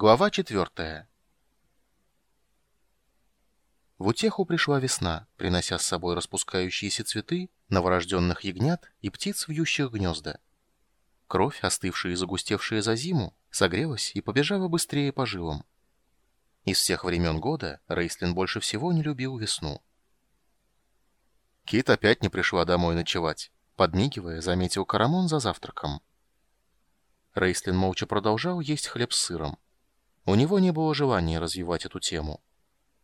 Глава четвертая. В утеху пришла весна, принося с собой распускающиеся цветы, новорожденных ягнят и птиц, вьющих гнезда. Кровь, остывшая и загустевшая за зиму, согрелась и побежала быстрее по жилам. Из всех времен года Рейслин больше всего не любил весну. Кит опять не пришла домой ночевать. Подмигивая, заметил Карамон за завтраком. Рейслин молча продолжал есть хлеб с сыром. У него не было желания развивать эту тему.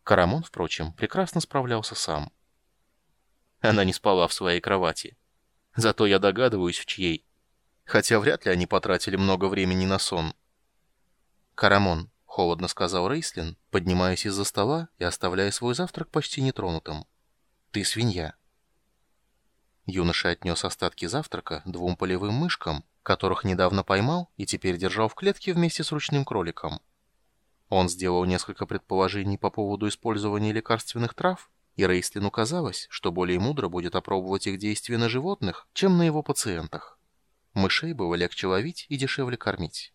Карамон, впрочем, прекрасно справлялся сам. Она не спала в своей кровати. Зато я догадываюсь, в чьей. Хотя вряд ли они потратили много времени на сон. «Карамон», — холодно сказал Рейслин, поднимаясь из-за стола и оставляя свой завтрак почти нетронутым. «Ты свинья». Юноша отнес остатки завтрака двум полевым мышкам, которых недавно поймал и теперь держал в клетке вместе с ручным кроликом. Он сделал несколько предположений по поводу использования лекарственных трав, и Рейстлину казалось, что более мудро будет опробовать их действия на животных, чем на его пациентах. Мышей было легче ловить и дешевле кормить.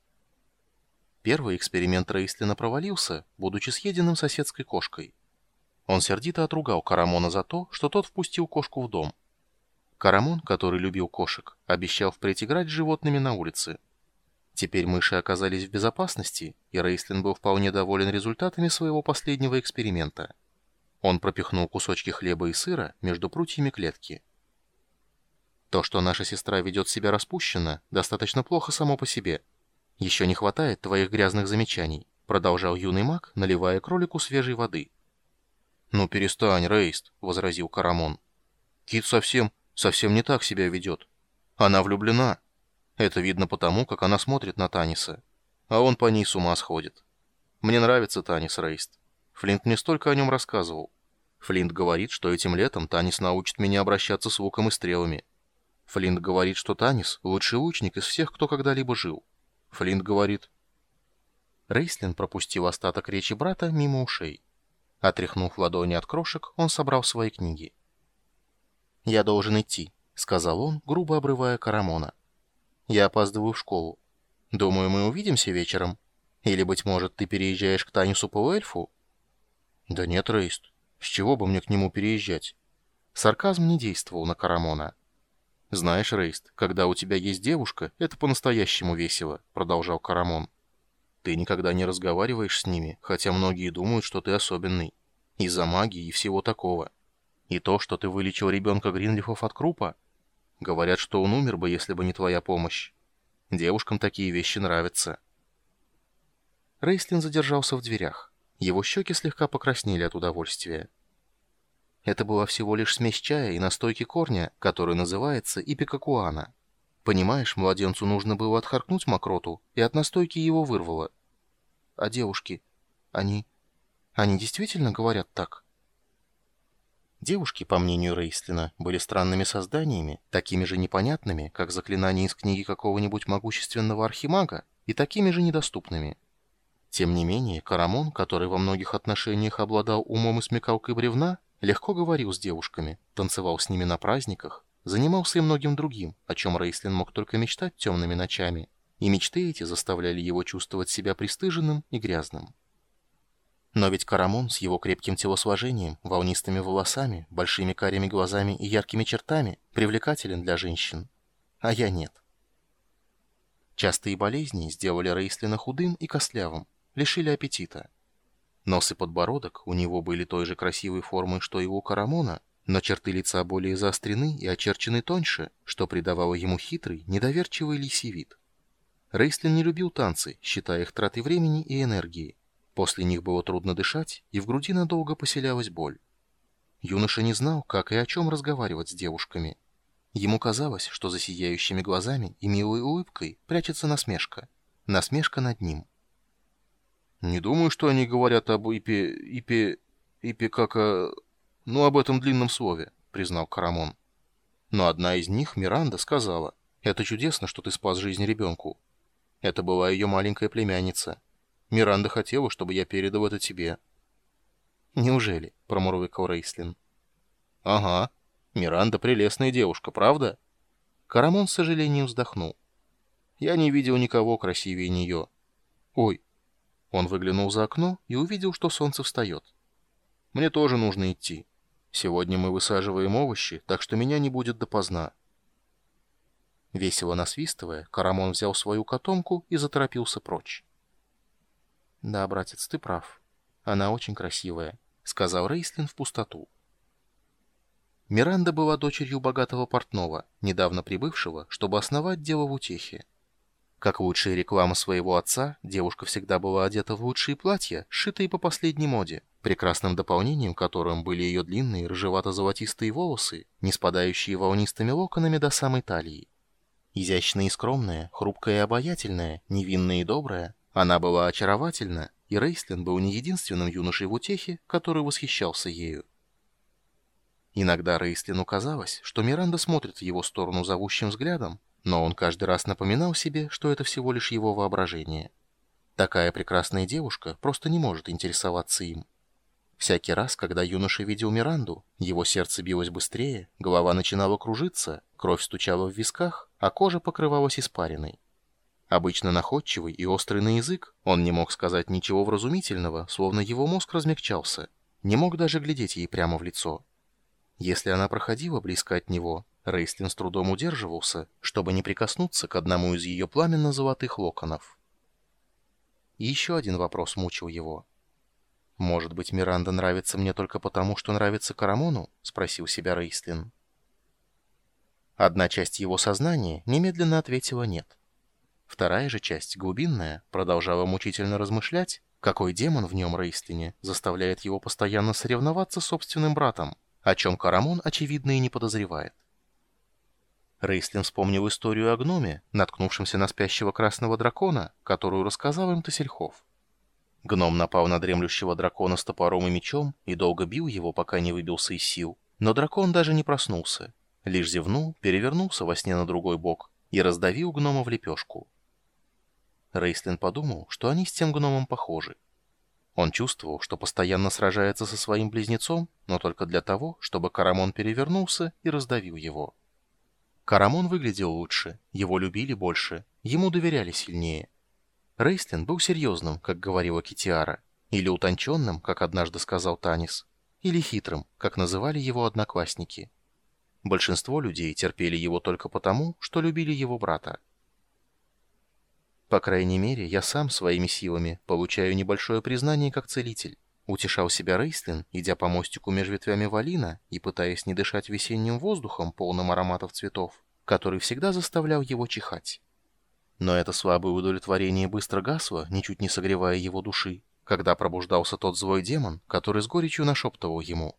Первый эксперимент Рейстлина провалился, будучи съеденным соседской кошкой. Он сердито отругал Карамона за то, что тот впустил кошку в дом. Карамон, который любил кошек, обещал впредь играть с животными на улице. Теперь мыши оказались в безопасности, и Рейслин был вполне доволен результатами своего последнего эксперимента. Он пропихнул кусочки хлеба и сыра между прутьями клетки. То, что наша сестра ведет себя распущенно, достаточно плохо само по себе. Еще не хватает твоих грязных замечаний, продолжал юный маг, наливая кролику свежей воды. «Ну перестань, Рейст», — возразил Карамон. «Кит совсем, совсем не так себя ведет. Она влюблена». Это видно потому, как она смотрит на Таниса. А он по ней с ума сходит. Мне нравится Танис Рейст. Флинт мне столько о нем рассказывал. Флинт говорит, что этим летом Танис научит меня обращаться с луком и стрелами. Флинт говорит, что Танис — лучший лучник из всех, кто когда-либо жил. Флинт говорит... Рейслин пропустил остаток речи брата мимо ушей. Отряхнув ладони от крошек, он собрал свои книги. «Я должен идти», — сказал он, грубо обрывая Карамона. Я опаздываю в школу. Думаю, мы увидимся вечером. Или, быть может, ты переезжаешь к Танису по эльфу? Да нет, Рейст. С чего бы мне к нему переезжать? Сарказм не действовал на Карамона. Знаешь, Рейст, когда у тебя есть девушка, это по-настоящему весело, продолжал Карамон. Ты никогда не разговариваешь с ними, хотя многие думают, что ты особенный. Из-за магии и всего такого. И то, что ты вылечил ребенка Гринлифов от крупа, Говорят, что он умер бы, если бы не твоя помощь. Девушкам такие вещи нравятся. Рейслин задержался в дверях. Его щеки слегка покраснели от удовольствия. Это была всего лишь смесь чая и настойки корня, который называется ипикакуана. Понимаешь, младенцу нужно было отхаркнуть мокроту, и от настойки его вырвало. А девушки, они... они действительно говорят так?» Девушки, по мнению Рейслина, были странными созданиями, такими же непонятными, как заклинания из книги какого-нибудь могущественного архимага, и такими же недоступными. Тем не менее, Карамон, который во многих отношениях обладал умом и смекалкой бревна, легко говорил с девушками, танцевал с ними на праздниках, занимался и многим другим, о чем Рейслин мог только мечтать темными ночами, и мечты эти заставляли его чувствовать себя пристыженным и грязным. Но ведь Карамон с его крепким телосложением, волнистыми волосами, большими карими глазами и яркими чертами привлекателен для женщин. А я нет. Частые болезни сделали Рейслина худым и костлявым, лишили аппетита. Нос и подбородок у него были той же красивой формы, что и у Карамона, но черты лица более заострены и очерчены тоньше, что придавало ему хитрый, недоверчивый лисий вид. Рейслин не любил танцы, считая их тратой времени и энергии. После них было трудно дышать, и в груди надолго поселялась боль. Юноша не знал, как и о чем разговаривать с девушками. Ему казалось, что за сияющими глазами и милой улыбкой прячется насмешка. Насмешка над ним. «Не думаю, что они говорят об Ипе... Ипе... Ипе как о... Ну, об этом длинном слове», — признал Карамон. Но одна из них, Миранда, сказала, «Это чудесно, что ты спас жизнь ребенку». Это была ее маленькая племянница. Миранда хотела, чтобы я передал это тебе». «Неужели?» — промурлыкал Рейслин. «Ага. Миранда прелестная девушка, правда?» Карамон с сожалением вздохнул. «Я не видел никого красивее нее. Ой, Он выглянул за окно и увидел, что солнце встает. «Мне тоже нужно идти. Сегодня мы высаживаем овощи, так что меня не будет допоздна». Весело насвистывая, Карамон взял свою котомку и заторопился прочь. «Да, братец, ты прав. Она очень красивая», — сказал Рейслин в пустоту. Миранда была дочерью богатого портного, недавно прибывшего, чтобы основать дело в утехе. Как лучшая реклама своего отца, девушка всегда была одета в лучшие платья, сшитые по последней моде, прекрасным дополнением которым были ее длинные рыжевато-золотистые волосы, не спадающие волнистыми локонами до самой талии. Изящная и скромная, хрупкая и обаятельная, невинная и добрая, она была очаровательна, и Рейслин был не единственным юношей в утехе, который восхищался ею. Иногда Рейслину казалось, что Миранда смотрит в его сторону зовущим взглядом, но он каждый раз напоминал себе, что это всего лишь его воображение. Такая прекрасная девушка просто не может интересоваться им. Всякий раз, когда юноша видел Миранду, его сердце билось быстрее, голова начинала кружиться, кровь стучала в висках, а кожа покрывалась испариной. Обычно находчивый и острый на язык, он не мог сказать ничего вразумительного, словно его мозг размягчался, не мог даже глядеть ей прямо в лицо. Если она проходила близко от него, Рейстлин с трудом удерживался, чтобы не прикоснуться к одному из ее пламенно-золотых локонов. И еще один вопрос мучил его. «Может быть, Миранда нравится мне только потому, что нравится Карамону?» — спросил себя Рейстлин. Одна часть его сознания немедленно ответила «нет». Вторая же часть, глубинная, продолжала мучительно размышлять, какой демон в нем Рейстлине заставляет его постоянно соревноваться с собственным братом, о чем Карамон, очевидно, и не подозревает. Рейслин вспомнил историю о гноме, наткнувшемся на спящего красного дракона, которую рассказал им Тасельхов. Гном напал на дремлющего дракона с топором и мечом и долго бил его, пока не выбился из сил. Но дракон даже не проснулся. Лишь зевнул, перевернулся во сне на другой бок и раздавил гнома в лепешку. Рейслин подумал, что они с тем гномом похожи. Он чувствовал, что постоянно сражается со своим близнецом, но только для того, чтобы Карамон перевернулся и раздавил его. Карамон выглядел лучше, его любили больше, ему доверяли сильнее. Рейстлин был серьезным, как говорила Китиара, или утонченным, как однажды сказал Танис, или хитрым, как называли его одноклассники. Большинство людей терпели его только потому, что любили его брата. По крайней мере, я сам своими силами получаю небольшое признание как целитель. Утешал себя Рейстлин, идя по мостику между ветвями валина и пытаясь не дышать весенним воздухом, полным ароматов цветов, который всегда заставлял его чихать. Но это слабое удовлетворение быстро гасло, ничуть не согревая его души, когда пробуждался тот злой демон, который с горечью нашептывал ему.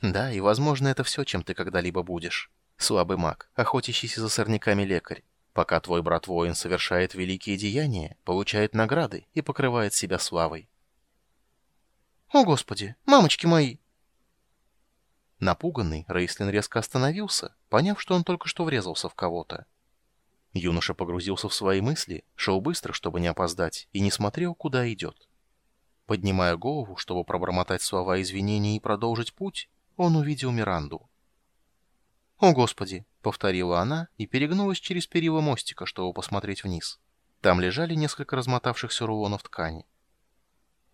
«Да, и, возможно, это все, чем ты когда-либо будешь. Слабый маг, охотящийся за сорняками лекарь, пока твой брат-воин совершает великие деяния, получает награды и покрывает себя славой. «О, Господи! Мамочки мои!» Напуганный, Рейслин резко остановился, поняв, что он только что врезался в кого-то. Юноша погрузился в свои мысли, шел быстро, чтобы не опоздать, и не смотрел, куда идет. Поднимая голову, чтобы пробормотать слова извинений и продолжить путь, он увидел Миранду. «О, Господи!» — повторила она и перегнулась через перила мостика, чтобы посмотреть вниз. Там лежали несколько размотавшихся рулонов ткани.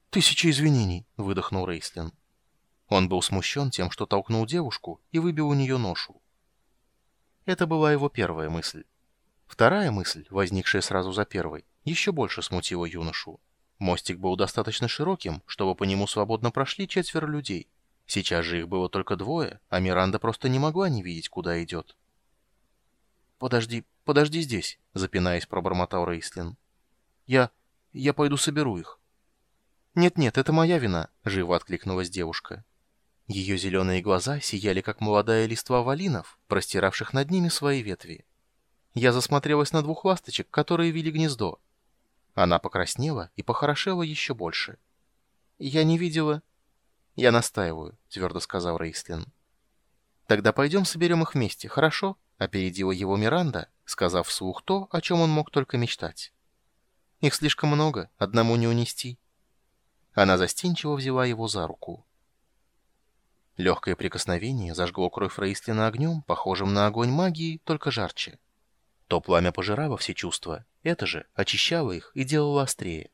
«Тысяча извинений!» — выдохнул Рейслин. Он был смущен тем, что толкнул девушку и выбил у нее ношу. Это была его первая мысль. Вторая мысль, возникшая сразу за первой, еще больше смутила юношу. Мостик был достаточно широким, чтобы по нему свободно прошли четверо людей. Сейчас же их было только двое, а Миранда просто не могла не видеть, куда идет. «Подожди, подожди здесь», — запинаясь, пробормотал Рейслин. «Я... я пойду соберу их». «Нет-нет, это моя вина», — живо откликнулась девушка. Ее зеленые глаза сияли, как молодая листва валинов, простиравших над ними свои ветви. Я засмотрелась на двух ласточек, которые вели гнездо. Она покраснела и похорошела еще больше. «Я не видела...» «Я настаиваю», — твердо сказал Рейслин. «Тогда пойдем соберем их вместе, хорошо?» — опередила его Миранда, сказав вслух то, о чем он мог только мечтать. «Их слишком много, одному не унести». Она застенчиво взяла его за руку. Легкое прикосновение зажгло кровь Рейстлина огнем, похожим на огонь магии, только жарче. То пламя пожирало все чувства, это же очищало их и делало острее.